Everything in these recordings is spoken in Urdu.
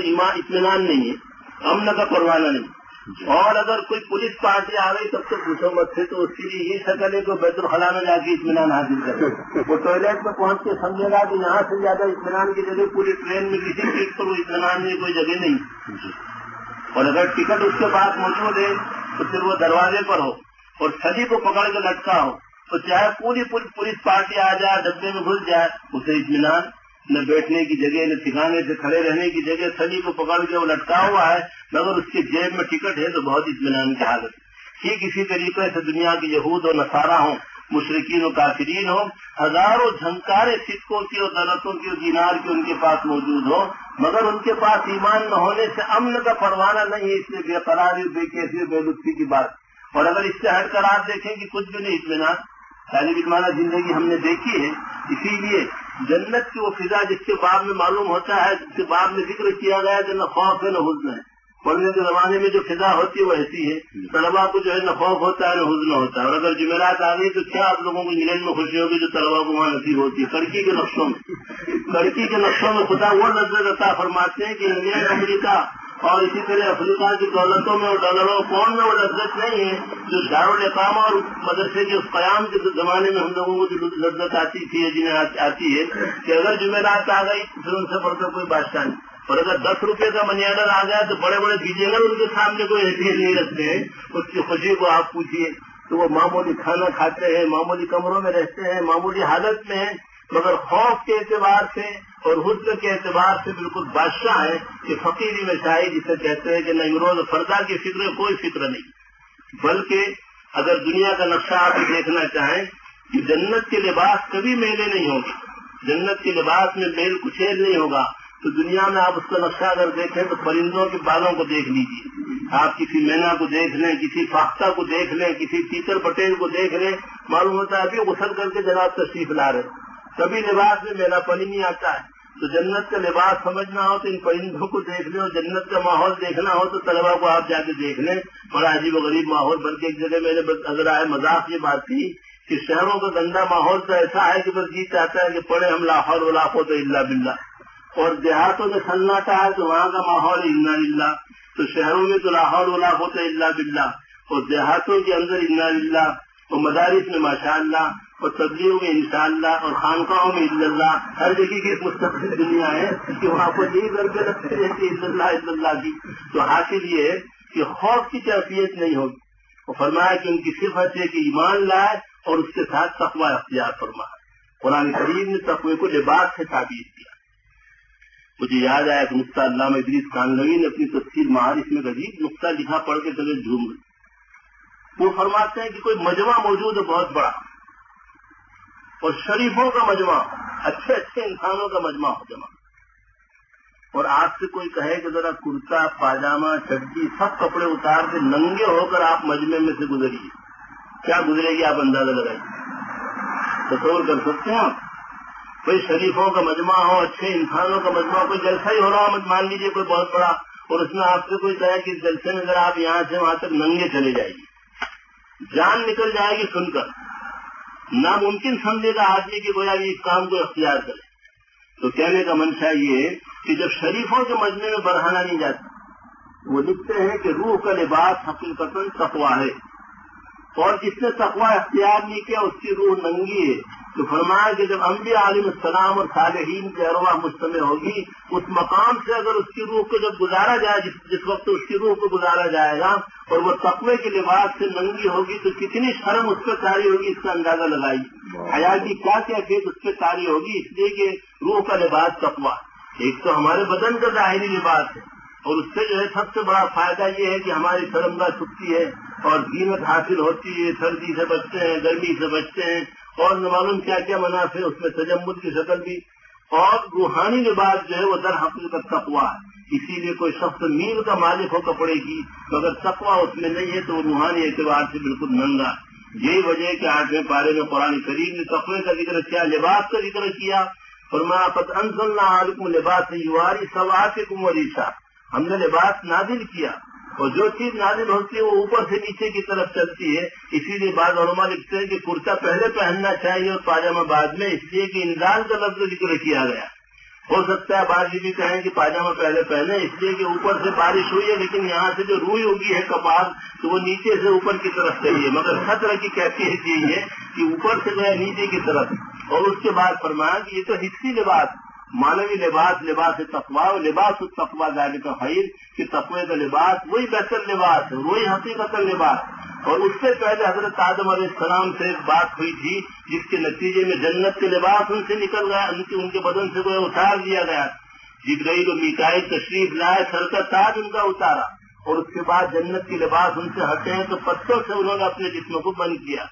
ایمان اطمینان نہیں ہے۔ امن کا پروانہ نہیں اور اگر کوئی پولیس پارٹی آ گئی تب تو پوچھو مت۔ سے تو اس کے لیے یہ شکل ہے کہ بیت الخلا میں جا کے اطمینان حاصل کرے۔ وہ ٹوائلٹ میں پہنچ کے سمجھے گا کہ یہاں سے زیادہ اطمینان کی جگہ پوری ٹرین میں کسی سیٹ پر وہ اطمینان میں کوئی جگہ نہیں۔ اور اگر ٹکٹ اس کے پاس موجود ہے تو پھر وہ دروازے پر ہو۔ اور سبھی کو پکڑ کے لٹکا ہو۔ تو چاہے پوری پوری پولیس پارٹی آ جائے ڈبے میں گھس جائے اسے اطمینان نہ بیٹھنے کی جگہ، نہ ٹھکانے سے کھڑے رہنے کی جگہ، سبھی کو پکڑ کے وہ لٹکا ہوا ہے، مگر اس کے جیب میں ٹکٹ ہے تو بہت اطمینان کی حالت ٹھیک اسی طریقے سے دنیا کی یہود و نصارہ ہوں مشرقین و کافرین ہوں، ہزاروں جھنکارے سکوں کی اور دلتوں کی اور دینار کی ان کے پاس موجود ہو مگر ان کے پاس ایمان نہ ہونے سے امن کا پروانہ نہیں ہے، اس لیے بے قراری بے کیسی بے لطفی کی بات۔ اور اگر اس سے ہٹ کر آپ دیکھیں کہ کچھ بھی نہیں، اطمینان۔ ساری بٹمانہ زندگی ہم نے دیکھی ہے، اسی لیے جنت کی وہ فضا جس کے بعد میں معلوم ہوتا ہے، جس کے بعد میں ذکر کیا گیا کہ نہ خوف ہے، نہ حزن ہے۔ پڑھنے کے زمانے میں جو فضا ہوتی ہے، وہ ایسی ہے۔ طلبا کو جو ہے، نہ خوف ہوتا ہے، نہ حزن ہوتا ہے۔ اور اگر جمعرات آ گئی، تو کیا آپ لوگوں کو انگلینڈ میں خوشی ہوگی جو طلبا کو وہاں نصیب ہوتی ہے؟ کڑکی کے نقشوں میں۔ کڑکی کے نقشوں میں خدا وہ نظر عطا فرماتے ہیں کہ انگلینڈ امریکہ اور اسی طرح افریقہ کی دولتوں میں اور ڈالروں کون میں وہ لذت نہیں ہے جو دارالاقامہ اور مدرسے کے اس قیام کے زمانے میں ہم لوگوں کو جو لذت آتی تھی جنہیں آتی ہے کہ اگر جمعرات آ گئی پھر ان سے بڑھ کر کوئی بادشاہ نہیں۔ اور اگر دس روپے کا منی آرڈر آ گیا تو بڑے بڑے ڈیجیگر ان کے سامنے کوئی حیثیت نہیں رکھتے ہیں، اس کی خوشی کو آپ پوچھیے تو وہ معمولی کھانا کھاتے ہیں، معمولی کمروں میں رہتے ہیں، معمولی حالت میں ہیں، مگر خوف کے اعتبار سے اور حسن کے اعتبار سے بالکل بادشاہ ہے کہ فقیری میں شاہی جسے کہتے ہیں کہ نہ امروز فردا کی فکر کوئی فکر نہیں۔ بلکہ اگر دنیا کا نقشہ آپ دیکھنا چاہیں کہ جنت کے لباس کبھی میلے نہیں ہوگی جنت کے لباس میں میل کچھ نہیں ہوگا۔ تو دنیا میں آپ اس کا نقشہ اگر دیکھیں تو پرندوں کے بالوں کو دیکھ لیجیے آپ کسی مینا کو دیکھ لیں، کسی فاختہ کو دیکھ لیں، کسی تیتر پٹیل کو دیکھ لیں، معلوم ہوتا ہے ابھی غسل کر کے جناب تشریف لا رہے کبھی لباس میں میرا پنی نہیں آتا ہے۔ تو جنت کا لباس سمجھنا ہو تو ان پرندوں کو دیکھ لیں اور جنت کا ماحول دیکھنا ہو تو طلبا کو آپ جا کے دیکھ لیں۔ بڑا عجیب و غریب ماحول۔ بلکہ ایک جگہ میں نے نظر آئے مذاق یہ بات تھی کہ شہروں کا گندا ماحول تو ایسا ہے کہ بس جی چاہتا ہے کہ پڑھے ہم لاہور و لاکھوں تو اللہ بلّہ اور دیہاتوں میں سناٹا ہے تو وہاں کا ماحول انا اللہ تو شہروں میں تو لاہور و لاکھوں تو اللہ بلّہ اور دیہاتوں کے اندر انا اللہ اور مدارس میں ماشاء اللہ اور تبلیغوں میں انشاءاللہ اور خانقاہوں میں عز اللہ ہر جگہ کی ایک مستقبل دنیا ہے کہ وہاں پر یہی کر رکھتے رہتے عز اللہ عز اللہ کی جی۔ تو حاصل یہ ہے کہ خوف کی کیفیت نہیں ہوگی۔ اور فرمایا کہ ان کی صفت ہے کہ ایمان لائے اور اس کے ساتھ تقوی اختیار فرمایا قرآن کریم نے تقوی کو لباس سے تعبیر کیا۔ مجھے یاد آیا کہ مختار علامہ ادریس کانگوی نے اپنی تفصیل معارف میں عجیب نقطہ لکھا پڑھ کے طبیعت جھوم گئی وہ فرماتے ہیں کہ کوئی مجمع موجود ہے بہت بڑا۔ اور شریفوں کا مجمع، اچھے اچھے انسانوں کا مجمع ہو جمع۔ اور آپ سے کوئی کہے کہ ذرا کرتا، پاجامہ چڈی سب کپڑے اتار کے ننگے ہو کر آپ مجمع میں سے گزریے۔ کیا گزرے گی آپ اندازہ لگائیے۔ تصور کر سکتے ہیں آپ؟ کوئی شریفوں کا مجمع ہو، اچھے انسانوں کا مجمع، کوئی جلسہ ہی ہو رہا ہو مان لیجیے کوئی بہت بڑا۔ اور اس میں آپ سے کوئی کہے کہ جلسے میں اگر آپ یہاں سے وہاں تک ننگے چلے جائیں گے جان نکل جائے گی سن کر۔ ناممکن سمجھے گا آدمی کی گویا اس کام کو اختیار کرے۔ تو کہنے کا منشا یہ کہ جب شریفوں کے مجمے میں بڑھانا نہیں جاتا، وہ لکھتے ہیں کہ روح کا لباس حقیقت تقوا ہے۔ اور جس نے تقوا اختیار نہیں کیا اس کی روح ننگی ہے۔ تو فرمایا کہ جب انبیاء علیہ السلام اور صالحین کی ارواح مجتمع ہوگی اس مقام سے اگر اس کی روح کو جب گزارا جائے جس جس وقت اس کی روح کو گزارا جائے گا اور وہ تقوی کے لباس سے ننگی ہوگی تو کتنی شرم اس پہ تاری ہوگی اس کا اندازہ لگائی۔ حیا کی کیا کیفیت اس پہ تاری ہوگی؟ اس لیے کہ روح کا لباس تقوا ایک تو ہمارے بدن کا ظاہری لباس ہے اور اس سے جو ہے سب سے بڑا فائدہ یہ ہے کہ ہماری سرمگاہ چھپتی ہے۔ اور قیمت حاصل ہوتی ہے، سردی سے بچتے ہیں، گرمی سے بچتے ہیں، اور معلوم کیا کیا منافع اس میں تجمل کی شکل بھی۔ اور روحانی لباس جو ہے وہ در حقیقت تقوا ہے۔ اسی لیے کوئی شخص میل کا مالک ہو کپڑے کی، مگر تقوا اس میں نہیں ہے تو وہ روحانی اعتبار سے بالکل ننگا یہی وجہ ہے کہ آٹھویں پارے میں قرآن کریم نے تقوی کا ذکر کیا، لباس کا ذکر کیا۔ فرمایا پت انزل عالکم لباس یواری سوات وریشا ہم نے لباس نازل کیا۔ اور جو چیز نازل ہوتی ہے وہ اوپر سے نیچے کی طرف چلتی ہے، اسی لیے بعض علماء لکھتے ہیں کہ کرتا پہلے پہننا چاہیے اور پاجامہ بعد میں، اس لیے کہ انزال کا لفظ ذکر کیا گیا۔ ہو سکتا ہے بعض یہ بھی کہیں کہ پاجامہ پہلے پہنے، اس لیے کہ اوپر سے بارش ہوئی ہے، لیکن یہاں سے جو روئی ہوگی ہے کپاس، تو وہ نیچے سے اوپر کی طرف چلیے مگر خطرہ کی کیفیت یہی ہے کہ اوپر سے جو ہے نیچے کی طرف۔ اور اس کے بعد فرمایا کہ یہ تو حصی لباس مانوی لباس لباس تقوا لباس تقوا ذالک کا خیر، کہ تقوی کا لباس وہی بہتر لباس ہے، وہی حقیقت لباس اور اس سے پہلے حضرت آدم علیہ السلام سے ایک بات ہوئی تھی، جس کے نتیجے میں جنت کے لباس ان سے نکل گیا ان کے ان کے بدن سے کوئی اتار دیا گیا۔ جگرئی کو میکائی تشریف لائے، سر کا تاج ان کا اتارا۔ اور اس کے بعد جنت کے لباس ان سے ہٹے ہیں، تو پتھر سے انہوں نے اپنے جسم کو بند کیا۔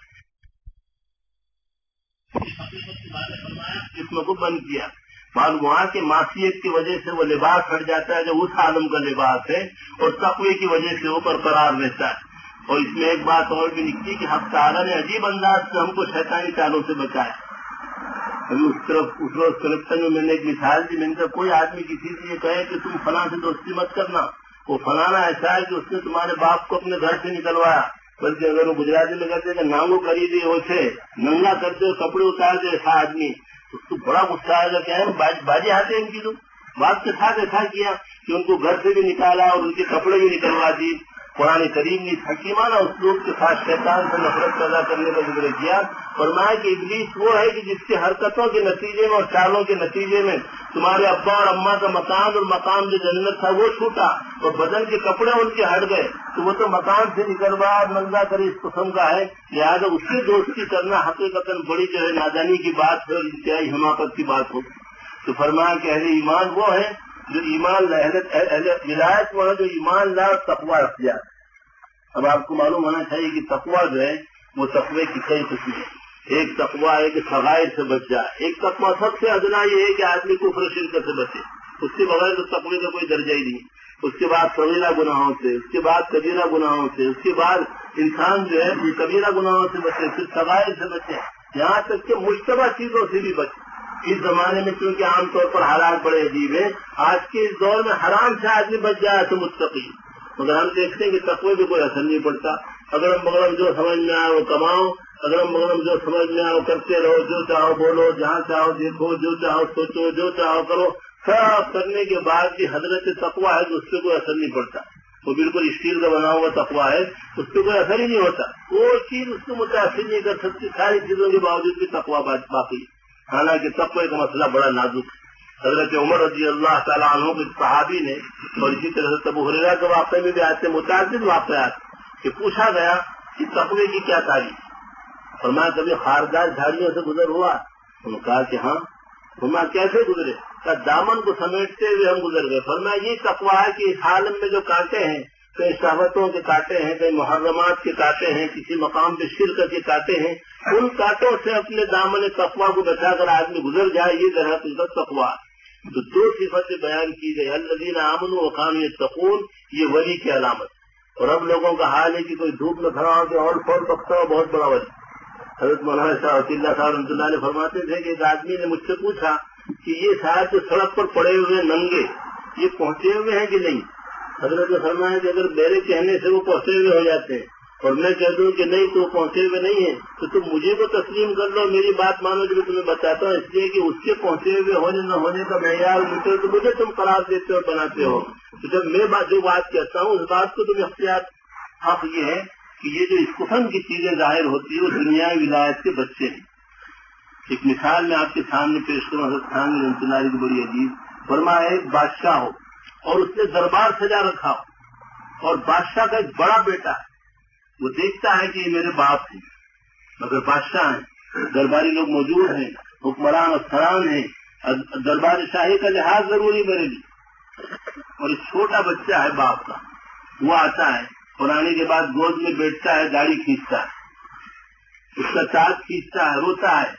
جسم کو بند کیا۔ وہاں کی معاشیت کی وجہ سے وہ لباس ہٹ جاتا ہے جو اس عالم کا لباس ہے اور تقوی کی وجہ سے وہ برقرار رہتا ہے۔ اور اس میں ایک بات اور بھی لکھتی کہ ہم تعالیٰ نے عجیب انداز سے ہم کو شیطانی چالوں سے بچایا۔ ابھی اس طرف، اس روز کرپشن میں میں نے ایک مثال دی، میں نے کہا کوئی آدمی کسی سے یہ کہے کہ تم فلاں سے دوستی مت کرنا۔ وہ فلانا ایسا ہے کہ اس نے تمہارے باپ کو اپنے گھر سے نکلوایا۔ بلکہ اگر وہ گجراتی میں کہتے کہ نانگو خریدے اسے ننگا کرتے، کپڑے اتار دے ایسا آدمی۔ اس کو بڑا غصہ آئے کہ باجے آتے ان کی تو۔ بات کے ساتھ ایسا کیا کہ ان کو گھر سے بھی نکالا اور ان کے کپڑے بھی نکلوا دیے۔ قرآن کریم نے حکیمانہ اسلوب کے ساتھ شیطان سے نفرت پیدا کرنے کا ذکر کیا۔ اور میں کہ ابلیس وہ ہے کہ جس کی حرکتوں کے نتیجے میں اور چالوں کے نتیجے میں تمہارے ابا اور اما کا مکان اور مقام جو جنت تھا وہ چھوٹا اور بدن کے کپڑے ان کے ہٹ گئے۔ تو وہ تو مکان سے نکلوا ننگا کر اس قسم کا ہے۔ لہٰذا اس سے دوستی کرنا حقیقت بڑی جو ہے نادانی کی بات ہے اور انتہائی حماقت کی بات ہو تو فرمایا کہ اہل ایمان وہ ہے جو ایمان ولایت وہ ہے جو ایمان لا تقوا رکھ اب آپ کو معلوم ہونا چاہیے کہ تقوا جو ہے، وہ تقوی کی کئی قسم ہے ایک تقوا ہے کہ سغائر سے بچ جائے. ایک تقوا سب سے ادنا یہ ہے کہ آدمی کفر شرکت سے بچے. اس کے بغیر تو تقوی کا کوئی درجہ ہی نہیں. اس کے بعد سویلا گناہوں سے، اس کے بعد کبیرہ گناہوں سے، اس کے بعد انسان جو ہے کبیرہ گناہوں سے بچے، پھر سغائر سے بچے. یہاں تک کہ مشتبہ چیزوں سے بھی بچے. اس زمانے میں چونکہ عام طور پر حالات بڑے عجیب ہیں آج کے اس دور میں حرام سے آدمی بچ جائے تو مستقی مگر ہم دیکھتے ہیں کہ تقوی بھی کوئی اثر نہیں پڑتا۔ اگر ہم مغرب جو سمجھ میں آئے وہ کماؤ اگر ہم مغرب جو سمجھ میں آئے وہ کرتے رہو، جو چاہو بولو، جہاں چاہو دیکھو، جو چاہو سوچو، جو چاہو کرو، سب کرنے کے بعد بھی حضرت تقوا ہے تو اس پہ کوئی اثر نہیں پڑتا۔ وہ بالکل اسٹیل کا بنا ہوا تقوا ہے، اس پہ کوئی اثر ہی نہیں ہوتا۔ کوئی چیز اس کو متاثر نہیں کر سکتی، ساری چیزوں کے باوجود بھی تقوا باقی حالانکہ تقوی کا مسئلہ بڑا نازک حضرت عمر رضی اللہ تعالیٰ عنہ کے صحابی نے اور اسی طرح سے تبو حریرا کے واقعے میں بھی آتے متعدد واقعات کہ پوچھا گیا کہ تقوی کی کیا تاریخ اور میں کبھی خاردار جھاڑیوں سے گزر ہوا، انہوں نے کہا کہ ہاں فرما کیسے گزرے؟ دامن کو سمیٹتے ہوئے ہم گزر گئے۔ فرما یہ تقوا ہے کہ اس عالم میں جو کانٹے ہیں کئی شہوتوں کے کاٹے ہیں، کئی محرمات کے کاٹے ہیں، کسی مقام پہ شرک کے کاٹے ہیں۔ ان کاٹوں سے اپنے دامن تقوا کو بچا کر آدمی گزر جائے، یہ در حقیقت تقوا تو دو صفتیں بیان کی گئی الدین امن و خان سکون یہ ولی کی علامت اور اب لوگوں کا حال ہے کہ کوئی دھوپ میں کھڑا ہو کے اور فور بکتا ہو بہت بڑا ولی۔ حضرت مولانا شاہ اللہ صاحب رحمۃ اللہ علیہ فرماتے تھے کہ ایک آدمی نے مجھ سے پوچھا کہ یہ شاید جو سڑک پر پڑے ہوئے ننگے، یہ پہنچے ہوئے ہیں کہ نہیں؟ حضرت نے فرمایا کہ اگر میرے کہنے سے وہ پہنچے ہوئے ہو جاتے ہیں اور میں کہہ دوں کہ نہیں، تو پہنچے ہوئے نہیں ہے، تو تم مجھے کو تسلیم کر لو، میری بات مانو جو میں تمہیں بتاتا ہوں، اس لیے کہ اس کے پہنچے ہوئے ہونے، نہ ہونے کا معیار مجھے، تو مجھے تم قرار دیتے ہو بناتے ہو۔ تو جب میں جو بات کہتا ہوں، اس بات کو تم اختیار، حق یہ ہے کہ یہ جو اس قسم کی چیزیں ظاہر ہوتی ہیں، وہ دنیا ولایت کے بچے ہیں۔ ایک مثال میں آپ کے سامنے پیش کروں، حضرت خان رنچناری کی بڑی عجیب ورما ایک بادشاہ ہو۔ اور اس نے دربار سجا رکھا ہو۔ اور بادشاہ کا ایک بڑا بیٹا ہے۔ وہ دیکھتا ہے کہ یہ میرے باپ ہیں۔ مگر بادشاہ ہیں۔ درباری لوگ موجود ہیں۔ حکمران افسران ہیں۔ دربار شاہی کا لحاظ ضروری میرے لیے۔ اور ایک چھوٹا بچہ ہے باپ کا۔ وہ آتا ہے۔ پرانے کے بعد گود میں بیٹھتا ہے گاڑی کھینچتا ہے۔ اس کا چارج کھینچتا ہے، روتا ہے،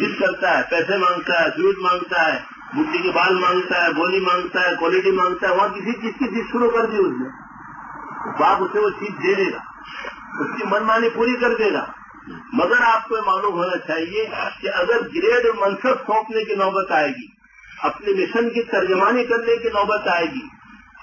ضد کرتا ہے، پیسے مانگتا ہے سویٹ مانگتا ہے۔ بڈی کے بال مانگتا ہے، گولی مانگتا ہے، کوالٹی مانگتا ہے، وہاں کسی چیز کی چیز شروع کر دی اس نے۔ باپ اسے وہ چیز دے دے گا۔ اس کی من مانی پوری کر دے گا۔ مگر آپ کو معلوم ہونا چاہیے کہ اگر گریڈ اور منصب سونپنے کی نوبت آئے گی، اپنے مشن کی ترجمانی کرنے کی نوبت آئے گی،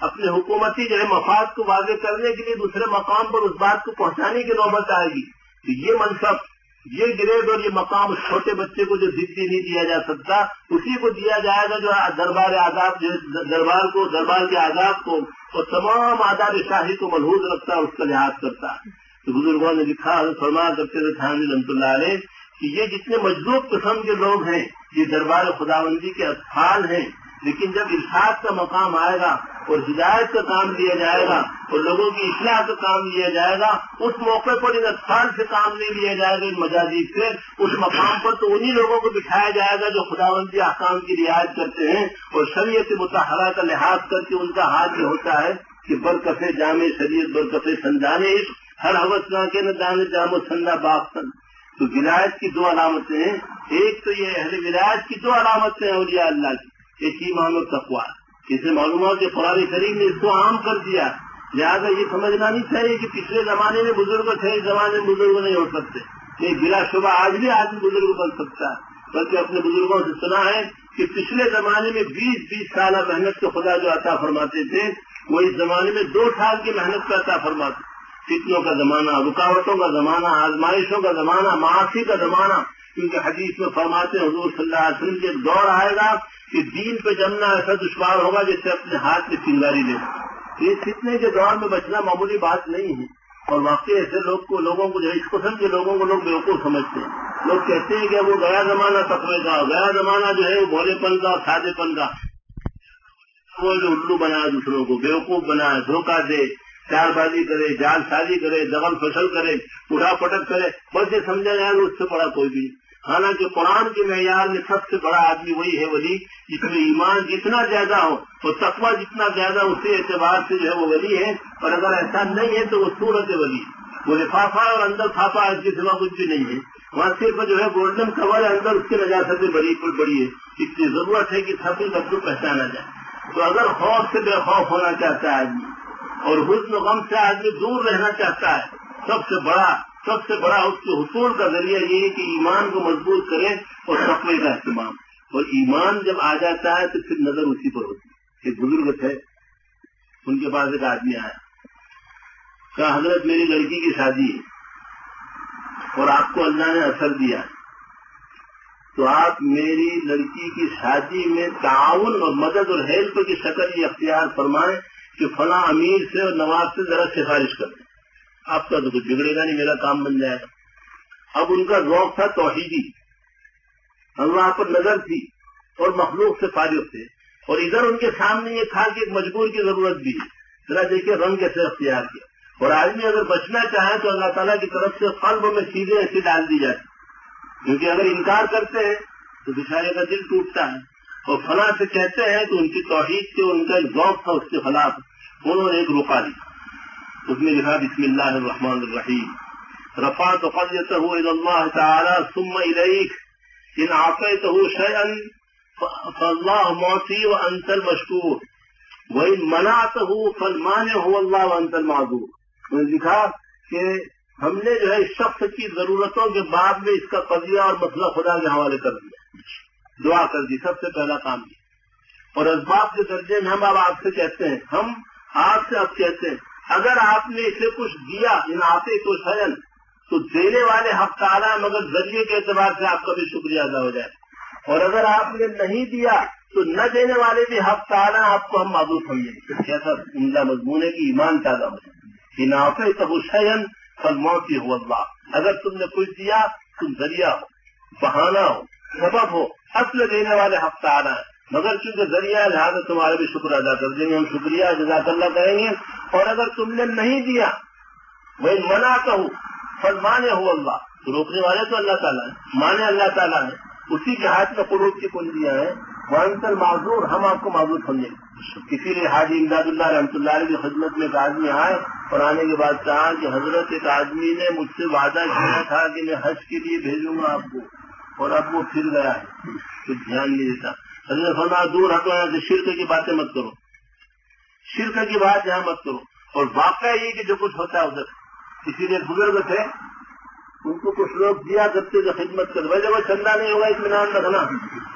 اپنے حکومتی جو ہے مفاد کو واضح کرنے کے لیے دوسرے مقام پر اس بات کو پہنچانے کی نوبت آئے گی، تو یہ منصب یہ گریڈ اور یہ مقام چھوٹے بچے کو جو ضدی نہیں دیا جا سکتا، اسی کو دیا جائے گا جو دربار آزاد جو دربار کو، دربار کے آزاد کو اور تمام آزاد شاہی کو ملحوظ رکھتا ہے اس کا لحاظ کرتا۔ ہے تو بزرگوں نے لکھا، فرما کرتے تھے تھان رحمت اللہ علیہ، کہ یہ جتنے مضبوط قسم کے لوگ ہیں، یہ دربار خداوندی کے اطفال ہیں۔ لیکن جب ارشاد کا مقام آئے گا اور ہدایت کا کام لیا جائے گا اور لوگوں کی اصلاح کا کام لیا جائے گا، اس موقع پر ان اطفال سے کام نہیں لیا جائے گا، ان مجازیب سے، اس مقام پر تو انہی لوگوں کو بٹھایا جائے گا جو خداوندی احکام کی رعایت کرتے ہیں اور شریعت متحرہ کا لحاظ کر کے ان کا حال یہ ہوتا ہے کہ برکفے جامع شریعت برکفے سنجانے ہر حوث نہ کے نہ جانے جام و سندا باغ سن تو ولایت کی دو علامتیں ہیں۔ ایک تو یہ اہل ولایت کی دو علامتیں ہیں اولیاء اللہ کی۔ ایک ایمان و تقوا اسے معلومات کے قرآن کریم نے اس کو عام کر دیا لہٰذا یہ سمجھنا نہیں چاہیے کہ پچھلے زمانے میں بزرگ تھے، اس زمانے میں بزرگ نہیں ہو سکتے۔ یہ بلا شبہ آج بھی آدمی بزرگ بن سکتا ہے۔ بلکہ اپنے بزرگوں سے سنا ہے کہ پچھلے زمانے میں بیس بیس سالہ محنت کے خدا جو عطا فرماتے تھے، وہ اس زمانے میں دو سال کی محنت کا عطا فرماتے۔ فتنوں کا زمانہ، رکاوٹوں کا زمانہ، آزمائشوں کا زمانہ معافی کا زمانہ۔ کیونکہ حدیث میں فرماتے ہیں، حضور صلی اللہ علیہ وسلم کے دور آئے گا کہ دین پہ جمنا ایسا دشوار ہوگا جیسے اپنے ہاتھ میں چنگاری لے یہ فتنے کے دور میں بچنا معمولی بات نہیں ہے۔ اور واقعی ایسے لوگ کو لوگوں کو جو اس قسم کے لوگوں کو لوگ بیوقوف سمجھتے ہیں۔ لوگ کہتے ہیں کہ وہ گیا زمانہ تقوی کا گیا زمانہ جو ہے، وہ بھولے پن کا، سادے پن کا۔ وہ جو الو بنائے دوسروں کو، بیوقوف بنائے دھوکہ دے، چار بازی کرے، جال سازی کرے، دغل فصل کرے اٹھا پٹک کرے، بس یہ سمجھا جائے، اس سے بڑا کوئی بھی حالانکہ قرآن کے معیار میں سب سے بڑا آدمی وہی ہے ولی جس میں ایمان جتنا زیادہ ہو اور تقوی جتنا زیادہ اسی اعتبار سے جو ہے وہ ولی ہے۔ اور اگر ایسا نہیں ہے تو وہ صورت ولی وہ لفافہ اور اندر تھاپا اس کے سوا کچھ بھی نہیں ہے۔ وہاں صرف جو ہے گولڈن کور ہے، اندر اس کی نجاستیں بڑی بڑی ہے۔ اس کی ضرورت ہے کہ سب لفظ کو پہچانا جائے۔ تو اگر خوف سے بے خوف ہونا چاہتا ہے آدمی، اور حسن غم سے آدمی دور رہنا چاہتا ہے، سب سے بڑا سب سے بڑا اس کے حصول کا ذریعہ یہ ہے کہ ایمان کو مضبوط کرے اور تقوی کا اہتمام۔ اور ایمان جب آ جاتا ہے تو پھر نظر اسی پر ہوتی ہے۔ ایک بزرگ تھے، ان کے پاس ایک آدمی آیا۔ کہا، حضرت، میری لڑکی کی شادی ہے اور آپ کو اللہ نے اثر دیا تو آپ میری لڑکی کی شادی میں تعاون اور مدد اور ہیلپ کی شکل یہ اختیار فرمائیں کہ فلاں امیر سے اور نواز سے ذرا سفارش کر دیں آپ کا تو کچھ بگڑے گا نہیں، میرا کام بن جائے گا۔ اب ان کا ذوق تھا توحیدی۔ اللہ پر نظر تھی اور مخلوق سے فارغ تھے۔ اور ادھر ان کے سامنے یہ تھا کہ ایک مجبور کی ضرورت بھی ذرا دیکھیے رنگ کیسے اختیار کیا۔ اور آدمی اگر بچنا چاہے تو اللہ تعالیٰ کی طرف سے قلب میں سیدھے ایسے ڈال دی جاتی کیونکہ اگر انکار کرتے ہیں تو بچارے کا دل ٹوٹتا ہے۔ اور فلاں سے کہتے ہیں تو ان کی توحید سے ان کا ایک ذوق تھا، اس کے خلاف۔ انہوں نے ایک روکا دیا اس میں لکھا بسم اللہ الرحمن الرحیم۔ رفعت قضيته الى الله تعالى ثم اليك ان اعطيته شيئا فالله معطي وانت المشكور وان منعته فالمانع هو الله وانت المعذور۔ انہوں نے لکھا کہ ہم نے جو ہے اس شخص کی ضرورتوں کے بعد میں اس کا قضیہ اور مسئلہ خدا کے حوالے کر دیا۔ دعا کر دی، سب سے پہلا کام کیا اور اسباب کے درجے میں ہم اب آپ سے کہتے ہیں، ہم آپ سے اب کہتے ہیں اگر آپ نے اسے کچھ دیا ان آتے کو شہن تو دینے والے حق تعالیٰ مگر ذریعے کے اعتبار سے آپ کا بھی شکریہ ادا ہو جائے۔ اور اگر آپ نے نہیں دیا تو نہ دینے والے بھی حق تعالیٰ آپ کو ہم معذور سمجھیں۔ کیسا عمدہ مضمون ہے کہ ایمان پیدا ہو جائے۔ ان آتے تب شہن فل موتی ہو اللہ۔ اگر تم نے کچھ دیا، تم ذریعہ ہو بہانا ہو، سبب ہو، اصل دینے والے حق تعالیٰ مگر چونکہ ذریعہ لہٰذا تمہارے بھی شکر ادا کر دیں گے۔ ہم شکریہ جزاک اللہ کہیں گے۔ اور اگر تم نے نہیں دیا وہ منع کہوں پھر مانے ہو اللہ۔ روکنے والے تو اللہ تعالیٰ ہیں، مانے اللہ تعالیٰ ہے اسی کے ہاتھ میں قروب کی کنجیاں ہیں۔ وہ معذور، ہم آپ کو معذور سمجھیں گے۔ کسی لیے حاجی امداد اللہ رحمۃ اللہ علیہ کی خدمت میں ایک آدمی آئے اور آنے کے بعد کہا کہ حضرت ایک آدمی نے مجھ سے وعدہ کیا تھا کہ میں حج کے لیے بھیجوں گا آپ کو۔ اور اب وہ پھر گیا ہے۔ کچھ دھیان نہیں دیتا۔ حضرت فرما دور ہٹو، یہاں سے شرک کی باتیں مت کرو۔ شرک کی بات یہاں مت کرو۔ اور واقعہ یہ کہ جو کچھ ہوتا ہے ادھر اسی لیے بزرگ تھے، ان کو کچھ لوگ دیا کرتے جو خدمت کر ویسے وہ چندہ نہیں ہوگا، اطمینان رکھنا۔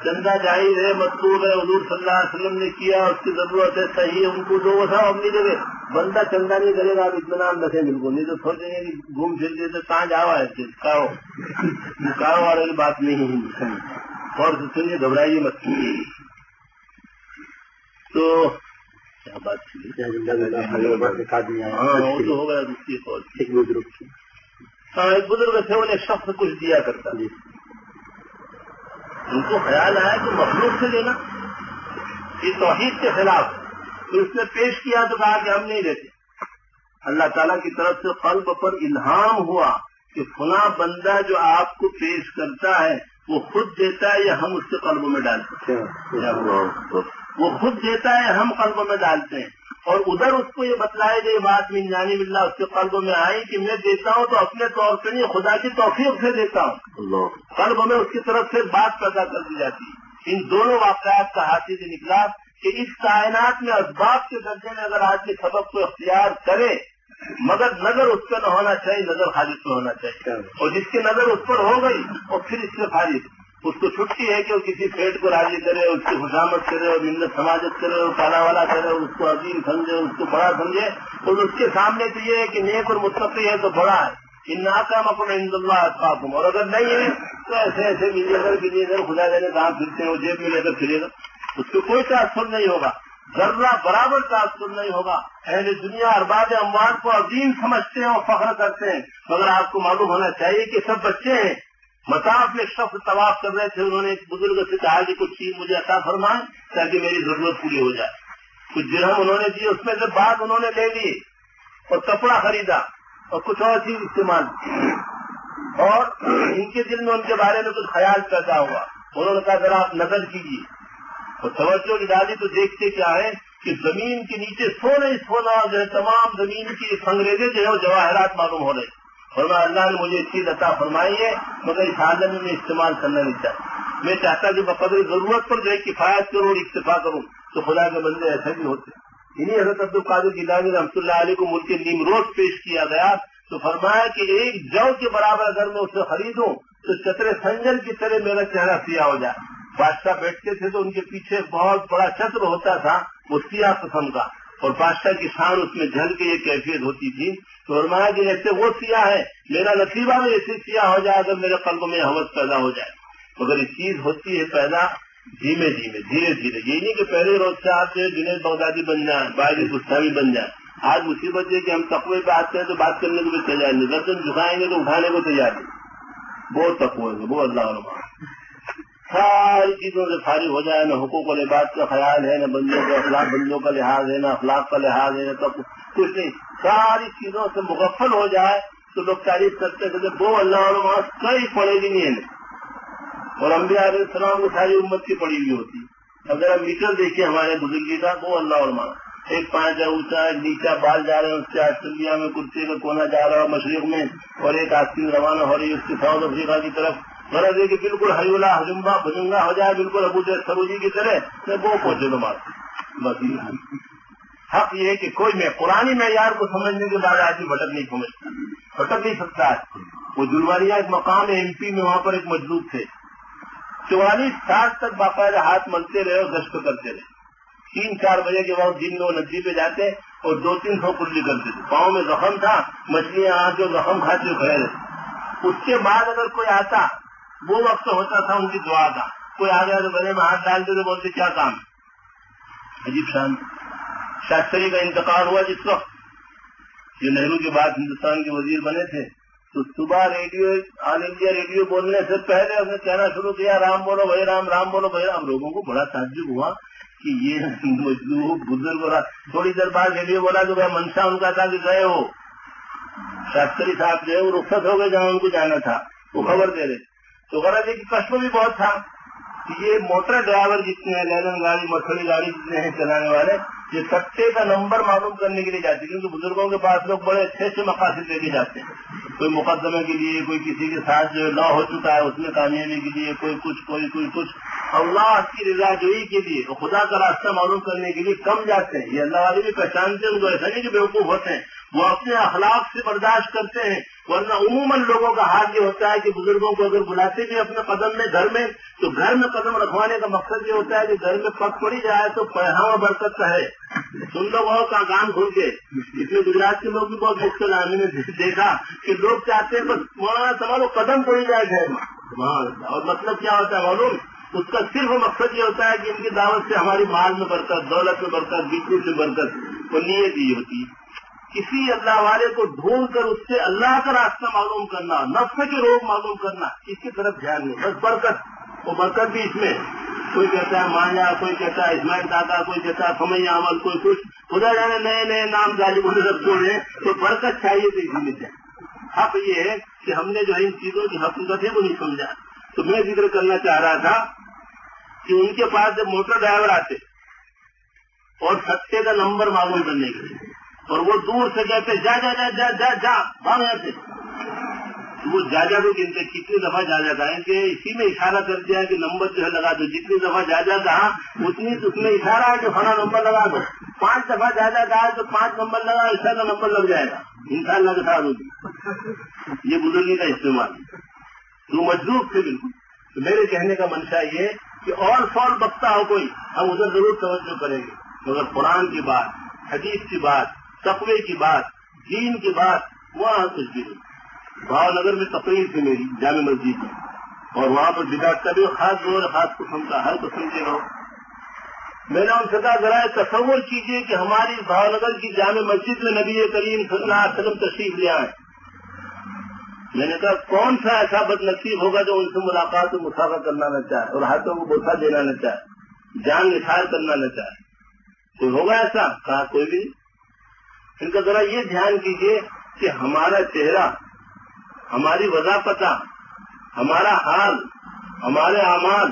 چندہ جائز ہے، مطلوب ہے، حضور صلی اللہ علیہ وسلم نے کیا، اس کی ضرورت ہے، صحیح ہے، ان کو جو وہ تھا اپنی جگہ بندہ چندہ نہیں کرے گا، آپ اطمینان رکھیں بالکل، نہیں تو سوچیں گے کہ گھوم پھر دیتے کہاں جاوا ہے کاؤ کاؤ والی بات نہیں ہے اور سنیے گھبرائیے مت۔ تو کیا بات ایک بزرگ کی ہاں ایک بزرگ تھے انہیں شخص کچھ دیا کرتا جی ان کو خیال آیا کہ مخلوق سے لینا یہ توحید کے خلاف تو اس نے پیش کیا تو کہا کہ ہم نہیں لیتے اللہ تعالیٰ کی طرف سے قلب پر الہام ہوا کہ فلاں بندہ جو آپ کو پیش کرتا ہے، وہ خود دیتا ہے یا ہم اس کے قلب میں ڈالتے ہیں؟ وہ خود دیتا ہے ہم قلب میں ڈالتے ہیں۔ اور ادھر اس کو یہ بتلایا گئی بات من جانی ملنا اس کے قلب میں آئی کہ میں دیتا ہوں تو اپنے طور پہ نہیں خدا کی توفیق سے دیتا ہوں۔ قلب میں اس کی طرف سے بات پیدا کر دی جاتی۔ ہے ان دونوں واقعات کا حاصل نکلا کہ اس کائنات میں اسباب کے درجے میں اگر آج کے سبق کو اختیار کرے مگر نظر اس پہ نہ ہونا چاہیے نظر خالص پہ ہونا چاہیے۔ اور جس کی نظر اس پر ہو گئی اور پھر اس سے خالص اس کو چھٹی ہے کہ وہ کسی پیٹ کو راضی کرے، اس کی خوشامد کرے، اور منت سماجت کرے، اور کالا والا کرے اس کو عظیم سمجھے اس کو بڑا سمجھے۔ اور اس کے سامنے تو یہ ہے کہ نیک اور متقی ہے تو بڑا ہے۔ ان ناکام اپنے عند اللہ اطفاق اور اگر نہیں ہے، تو ایسے ایسے ملے گا کہ لیے خدا جانے کہاں پھرتے ہیں، وہ جیب میں لے کر پھرے گا۔ اس کو کوئی تاثر نہیں ہوگا۔ ذرہ برابر تاثر نہیں ہوگا۔ اہل دنیا ارباب اموات کو عظیم سمجھتے ہیں اور فخر کرتے ہیں۔ مگر آپ کو معلوم ہونا چاہیے کہ سب بچے ہیں۔ مطاف میں شخص طواف کر رہے تھے، انہوں نے ایک بزرگ سے کہا کہ کچھ چیز مجھے عطا فرمائے تاکہ میری ضرورت پوری ہو جائے۔ کچھ درہم انہوں نے دیے، اس میں سے بعد انہوں نے لے لیے اور کپڑا خریدا اور کچھ اور چیز استعمال اور ان کے دل میں ان کے بارے میں کچھ خیال پیدا ہوا۔ انہوں نے کہا، ذرا آپ نظر کیجیے۔ اور توجہ کی ڈالی تو دیکھتے کیا ہے کہ زمین کے نیچے سونے سونا جو ہے، تمام زمین کی انگریزیں جو ہے، وہ جواہرات معلوم ہو رہے۔ اور میں اللہ نے مجھے چیز عطا فرمائی ہے، مگر اس عالم میں استعمال کرنا نہیں چاہتا۔ میں چاہتا کہ بقدر ضرورت پر جو ہے کفایت کروں اور اکتفا کروں، تو خدا کے بندے ایسے بھی ہوتے انہیں حضرت عبد القادر گیلانی رحمۃ اللہ علیہ کو ملک نیم روز پیش کیا گیا، تو فرمایا کہ ایک جو کے برابر اگر میں اسے خریدوں، تو چترے سنجن کی طرح میرا چہرہ سیاہ ہو جائے۔ بادشاہ بیٹھتے تھے تو ان کے پیچھے بہت بڑا چتر ہوتا تھا، وہ سیاہ قسم کا۔ اور بادشاہ کی شان اس میں جھل کے یہ کیفیت ہوتی تھی تو فرمایا کہ ایسے وہ سیاہ ہے، میرا نصیبہ بھی ایسے سیاہ ہو جائے اگر میرے قلب میں حوث پیدا ہو جائے۔ مگر یہ چیز ہوتی ہے پیدا دھیمے دھیمے، دھیرے دھیرے۔ یہ نہیں کہ پہلے روز سے آپ جو جنید بغدادی بن جائیں، باہر گستاوی بن جائیں۔ آج مصیبت یہ کہ ہم تقوی پہ آتے ہیں تو بات کرنے کو بھی تیار نہیں۔ گردن جھکائیں گے تو اٹھانے کو تیار نہیں۔ بہت تقوی ہے، بہت اللہ علما ساری چیزوں سے فارغ ہو جائے، نہ حقوق و لباس کا خیال ہے، نہ بندوں کا اخلاق، بندوں کا لحاظ ہے، نہ اخلاق کا لحاظ ہے، نہ کچھ نہیں۔ ساری چیزوں سے مغفل ہو جائے تو لوگ تعریف کرتے تھے وہ اللہ علما کئی پڑے گی نہیں اور انبیاء علیہ السلام کو ساری امت کی پڑی ہوئی ہوتی۔ اگر آپ میٹر دیکھیے ہمارے بزرگی کا وہ اللہ علما ایک پانچ اونچا ہے نیچا، بال جا رہے ہیں، اس سے آسٹریلیا میں کرسی کا کونا جا رہا ہے، مشرق میں، اور ایک آستین روانہ ہو رہی ہے، اس کی ساؤتھ افریقہ کی طرف۔ غرض ہے کہ بالکل ہریولا ہجمبا بجنگا ہو جائے، بالکل ابو سروجی کی طرح، میں وہ پہنچے گا مار حق یہ ہے کہ کوئی میں پرانی معیار کو سمجھنے کے بعد آدمی بھٹک نہیں سمجھتا بھٹک نہیں سکتا ہے وہ جلواریا ایک مقام ہے ایم پی میں وہاں پر ایک مجلوب تھے۔ چوالیس سال تک باقاعدہ ہاتھ ملتے رہے اور گشت کرتے رہے۔ تین، چار بجے کے بعد دن میں وہ ندی پہ جاتے اور دو، تین سو کلی کرتے تھے۔ پاؤں میں زخم تھا، مچھلیاں آ کے زخم کھاتے کھڑے رہے اس کے بعد اگر کوئی آتا وہ وقت ہوتا تھا ان کی دعا کا۔ کوئی آ گیا تو گلے میں ہاتھ ڈالتے تو بولتے، کیا کام؟ عجیب شان۔ شاستری کا انتقال ہوا جس وقت۔ جو نہرو کے بعد ہندوستان کے وزیر بنے تھے۔ تو صبح ریڈیو، آل انڈیا ریڈیو بولنے سے پہلے اس نے کہنا شروع کیا، رام بولو بھائی، رام رام بولو بھائی۔ رام لوگوں کو بڑا تعجب ہوا کہ یہ مجلوب بزرگ تھوڑی دیر بعد ریڈیو بولا کہ بھائی منشا ان کا تھا کہ گئے ہو۔ شاستری صاحب جو ہے وہ رخصت ہو گئے جہاں ان کو جانا تھا۔ وہ خبر دے رہے۔ تو غرض ہے کہ کشم بھی بہت تھا۔ یہ موٹر ڈرائیور جتنے ہیں لیلن گاڑی مٹھڑی گاڑی جتنے ہیں چلانے والے، یہ سٹے کا نمبر معلوم کرنے کے لیے جاتے ہیں، کیونکہ بزرگوں کے پاس لوگ بڑے اچھے اچھے مقاصد لے کے جاتے ہیں۔ کوئی مقدمے کے لیے، کوئی کسی کے ساتھ جو لا ہو چکا ہے، اس میں کامیابی کے لیے کوئی کچھ، کوئی کوئی کچھ۔ اللہ کی رضا جوئی کے لیے خدا کا راستہ معلوم کرنے کے لیے کم جاتے ہیں۔ یہ اللہ والے بھی پہچانتے ہیں، ان کو ایسا نہیں کہ بیوقوف ہوتے ہیں۔ وہ اپنے اخلاق سے برداشت کرتے ہیں، ورنہ عموماً لوگوں کا حال یہ ہوتا ہے کہ بزرگوں کو اگر بلاتے بھی اپنے قدم میں گھر میں، تو گھر میں قدم رکھوانے کا مقصد یہ ہوتا ہے کہ گھر میں پک پڑی جائے تو پیہاں برکت ہے۔ سن لو بہت کا کام کھل کے۔ اس میں گجرات کے لوگ بھی بہت مشکل ہے ہم نے دیکھا کہ لوگ چاہتے ہیں بس مولانا سوالو قدم پڑی جائے گھر میں۔ اور مطلب کیا ہوتا ہے معلوم؟ اس کا صرف مقصد یہ ہوتا ہے کہ ان کی دعوت سے ہماری مال میں برکت، دولت میں برکت بالکل سے برکت، وہ نیت یہ ہوتی ہے۔ کسی اللہ والے کو ڈھونڈ کر اس سے اللہ کا راستہ معلوم کرنا، نفس کے روگ معلوم کرنا، اس کی طرف دھیان نہیں، بس برکت۔ وہ برکت بھی اس میں۔ کوئی کہتا ہے مایا کوئی کہتا ہے اسماعیل دادا، کوئی کہتا ہے سمیا عمل کوئی کچھ۔ خدا جانے نئے نئے نام گالی بولے سب تو برکت چاہیے تو اسی میں حق یہ ہے کہ ہم نے جو ہے ان چیزوں کی حقیقت ہے وہ نہیں سمجھا۔ تو میں ذکر کرنا چاہ رہا تھا کہ ان کے پاس جب موٹر ڈرائیور آتے اور سچے کا نمبر معلوم کرنے کے لیے اور وہ دور سے کہتے جا جا جا جا جا جا بھاگ جاتے وہ جا جا کو گنتے کتنی دفعہ جا جا کہیں کہ اسی میں اشارہ کر دیا کہ نمبر جو ہے لگا دو جتنی دفعہ جا جا کہا اتنی اس میں اشارہ ہے کہ فلاں نمبر لگا دو پانچ دفعہ جا جا کہا تو پانچ نمبر لگا ایسا کا نمبر لگ جائے گا انسان لگ تھا یہ بزرگی کا استعمال تو مجروب تھے بالکل تو میرے کہنے کا منشا یہ کہ اور فال بکتا ہو کوئی ہم ادھر ضرور توجہ کریں گے مگر قرآن کی بات حدیث کی بات تقوی کی بات، دین کی بات، وہاں کچھ بھی نہیں۔ بھاؤ نگر میں تقریر تھی میری، جامع مسجد میں۔ اور وہاں پر بداعت کا بھی خاص زور خاص قسم کا، ہر قسم کے لوگ۔ میں نے ان سے کہا ذرا تصور کیجیے کہ ہماری بھاؤ نگر کی جامع مسجد میں نبی کریم صلی اللہ علیہ وسلم تشریف لے آئے۔ میں نے کہا، کون سا ایسا بد نصیب ہوگا جو ان سے ملاقات و مسافر کرنا نہ چاہے، اور ہاتھوں کو بوسا دینا نہ چاہے، جان نثار کرنا نہ چاہے؟ کوئی ہوگا ایسا؟ کہا، کوئی بھی۔ ان کا ذرا یہ دھیان کیجیے کہ ہمارا چہرہ، ہماری وضاحت ہمارا حال، ہمارے اعمال،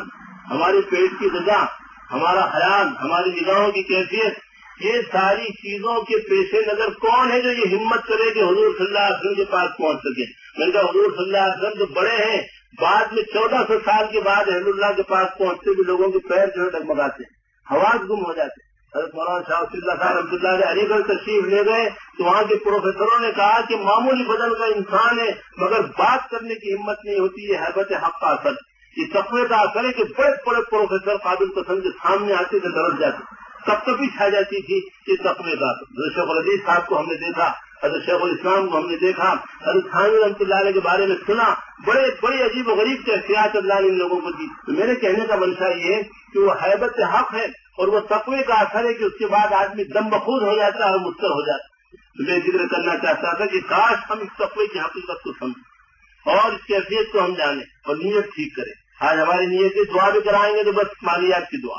ہمارے پیٹ کی غذا، ہمارا خیال ہماری نگاہوں کی کیفیت، یہ ساری چیزوں کے پیش نظر کون ہے جو یہ ہمت کرے کہ حضور صلی اللہ علیہ وسلم کے پاس پہنچ سکے؟ میں نے کہا حضور صلی اللہ علیہ وسلم جو بڑے ہیں، بعد میں چودہ سو سال کے بعد احمد اللہ کے پاس پہنچتے بھی لوگوں کے پیر جو ہے ڈگمگاتے حواس گم ہو جاتے حضرت مولانا شاہ اللہ رحمۃ اللہ علیہ علی گڑھ تشریف لے گئے تو وہاں کے پروفیسروں نے کہا کہ معمولی بدن کا انسان ہے، مگر بات کرنے کی ہمت نہیں ہوتی ہے حیبت حق کا اثر یہ تقوی کا اثر ہے کہ بڑے بڑے پروفیسر قابل پسند کے سامنے آتے تھے، درج جاتے کب کبھی چھا جاتی تھی یہ تقوی کا شیخ العزیز صاحب کو ہم نے دیکھا، حضرت شیخ الاسلام کو ہم نے دیکھا، حضرت خان رحمۃ اللہ علیہ کے بارے میں سنا، بڑے بڑی عجیب و غریب کے احتیاط اللہ نے ان لوگوں کو دی۔ تو میرے کہنے کا منشا یہ ہے کہ وہ حیبت حق ہے اور وہ تقوی کا اثر ہے کہ اس کے بعد آدمی دم بخود ہو جاتا ہے اور مستر ہو جاتا ہے۔ میں ذکر کرنا چاہتا تھا کہ کاش ہم اس تقوی کی حقیقت کو سمجھیں اور اس کی حیثیت کو ہم جانیں اور نیت ٹھیک کریں۔ آج ہماری نیت دعا بھی کرائیں گے تو بس مالیات کی دعا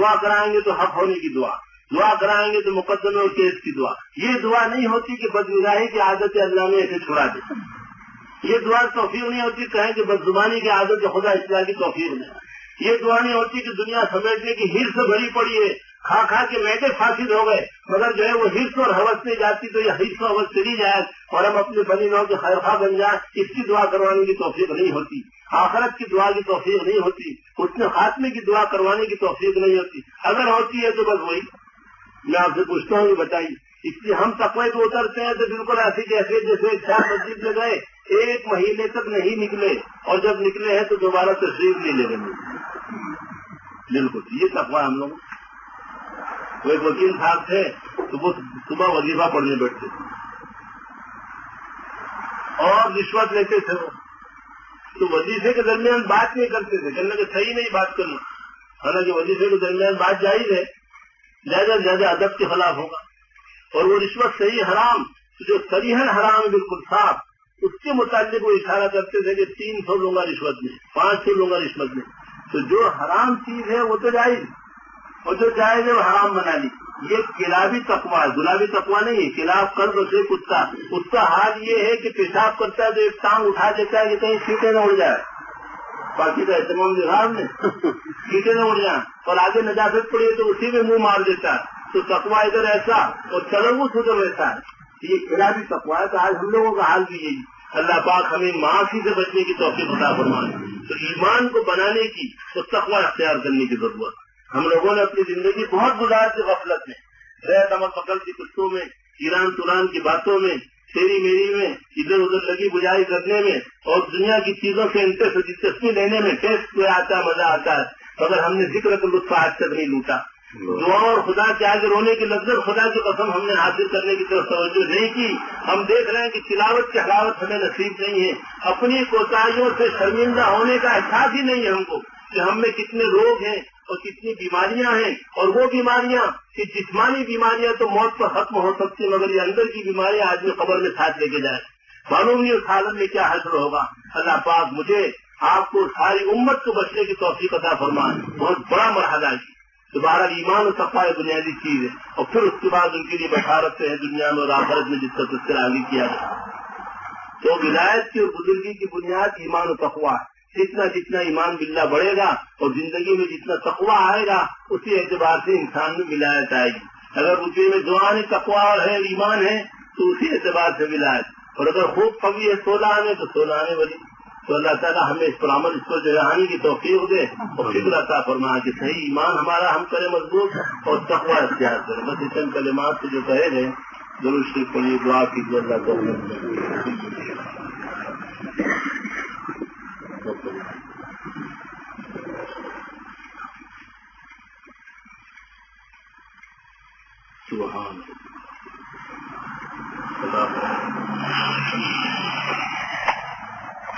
دعا کرائیں گے تو حق ہونے کی دعا دعا کرائیں گے تو مقدمے اور کیس کی دعا۔ یہ دعا نہیں ہوتی کہ بدمزاہی کی عادت اللہ میں ایسے چھڑا دے۔ یہ دعا توفیق نہیں ہوتی کہیں کہ بد زبانی کی عادت خدا اصلاح کی توفیق نہیں۔ یہ دعا نہیں ہوتی کہ دنیا سمیٹنے کی ہرس بھری پڑی ہے۔ کھا کھا کے میٹے فاصل ہو گئے، مگر جو ہے وہ ہرس اور حوث نہیں جاتی، تو یہ ہرس و حوث چلی جائے۔ اور ہم اپنے بنی نو کے خیرخواہ بن جائیں، اس کی دعا کروانے کی توفیق نہیں ہوتی۔ آخرت کی دعا کی توفیق نہیں ہوتی، اس نے خاتمے کی دعا کروانے کی توفیق نہیں ہوتی۔ اگر ہوتی ہے تو بس وہی۔ میں آپ سے پوچھتا ہوں بتائیے۔ اس لیے ہم تقوی کو اترتے ہیں تو بالکل ایسی جیسے جیسے چار مسجد میں گئے، ایک مہینے تک نہیں نکلے اور جب نکلے ہیں تو دوبارہ تشریف نہیں لے رہے بالکل، یہ تقوا ہم لوگ وہ ایک وکیل صاحب تھے تو وہ صبح وظیفہ پڑھنے بیٹھتے تھے۔ اور رشوت لیتے تھے وہ۔ تو وظیفے کے درمیان بات نہیں کرتے تھے، کہنے کہ صحیح نہیں بات کرنا۔ حالانکہ وظیفے کے درمیان بات جائز ہے، زیادہ سے زیادہ ادب کے خلاف ہوگا۔ اور وہ رشوت صحیح حرام، جو سریحن حرام ہے بالکل صاف، اس کے متعلق وہ اشارہ کرتے تھے کہ تین سو لوں گا رشوت میں، پانچ سو لوں گا رشوت میں۔ تو جو حرام چیز ہے وہ تو جائز، اور جو جائز ہے وہ حرام بنا لی۔ یہ کلابی تقوا ہے گلابی تقوا نہیں ہے، کلاب قرض سے کتا اس کا حال یہ ہے کہ پیشاب کرتا ہے تو ایک ٹانگ اٹھا دیتا ہے کہ کہیں سیٹیں نہ اڑ جائے باقی کا اہتمام جہاز نے کیٹے نہ اڑ جائیں۔ اور آگے نجاست پڑی ہے تو اسی میں منہ مار دیتا ہے۔ تو تقوا ادھر ایسا اور تلوث ادھر ویسا ہے۔ یہ کھلا بھی تقوا ہے تو آج ہم لوگوں کا حال بھی یہی اللہ پاک ہمیں معافی سے بچنے کی توفیق عطا فرمائے۔ تو ایمان کو بنانے کی تو تقوا اختیار کرنے کی ضرورت ہم لوگوں نے اپنی زندگی بہت گزار کی غفلت میں۔ ریت امر پکڑ کی قصوں میں، ایران توران کی باتوں میں، تیری میری میں، ادھر ادھر لگی بجائی کرنے میں اور دنیا کی چیزوں سے ان سے دلچسپی لینے میں ٹیسٹ میں آتا ہے، مزہ آتا ہے۔ مگر ہم نے ذکر کا لطف آج تک نہیں لوٹا۔ دعا اور خدا کے آگے رونے کی لذت خدا کی قسم ہم نے حاصل کرنے کی طرف توجہ نہیں کی۔ ہم دیکھ رہے ہیں کہ تلاوت کی حلاوت ہمیں نصیب نہیں ہے۔ اپنی کوتاہیوں سے شرمندہ ہونے کا احساس ہی نہیں ہے ہم کو کہ ہم میں کتنے روگ ہیں اور کتنی بیماریاں ہیں۔ اور وہ بیماریاں کہ جسمانی بیماریاں تو موت پر ختم ہو سکتی مگر یہ اندر کی بیماریاں آدمی قبر میں ساتھ لے کے جائے معلوم نہیں اس حالت میں کیا حاصل ہوگا۔ اللہ پاک مجھے آپ کو ساری امت کو بچنے کی توفیق عطا فرمائے۔ بہت بڑا مرحلہ ہے۔ دوبارہ ایمان و صفا بنیادی چیز ہے۔ اور پھر اس کے بعد ان کے لیے بشارت ہے دنیا میں اور آخرت میں جس کا تذکر آگے کیا جائے۔ تو ولایت کی اور بزرگی کی بنیاد ایمان و تقوا ہے۔ جتنا جتنا ایمان بلّہ بڑھے گا اور زندگی میں جتنا تقوا آئے گا، اسی اعتبار سے انسان میں ولایت آئے گی۔ اگر اسی میں دعان تقوا اور ہے، ایمان ہے، تو اسی اعتبار سے ولایت۔ اور اگر خوب کمی ہے، سولہ آنے، تو سولہ آنے والی۔ تو اللہ تعالیٰ ہمیں اس پر عمل، اس کو جگہانی کی توفیق دے اور فکر عطا فرما کہ صحیح ایمان ہمارا ہم کرے مضبوط اور تقوا اختیار کرے بس اس کلمات سے جو کہے گئے ضرور شریف کو یہ دعا کی اللہ کو سبحان اللہ۔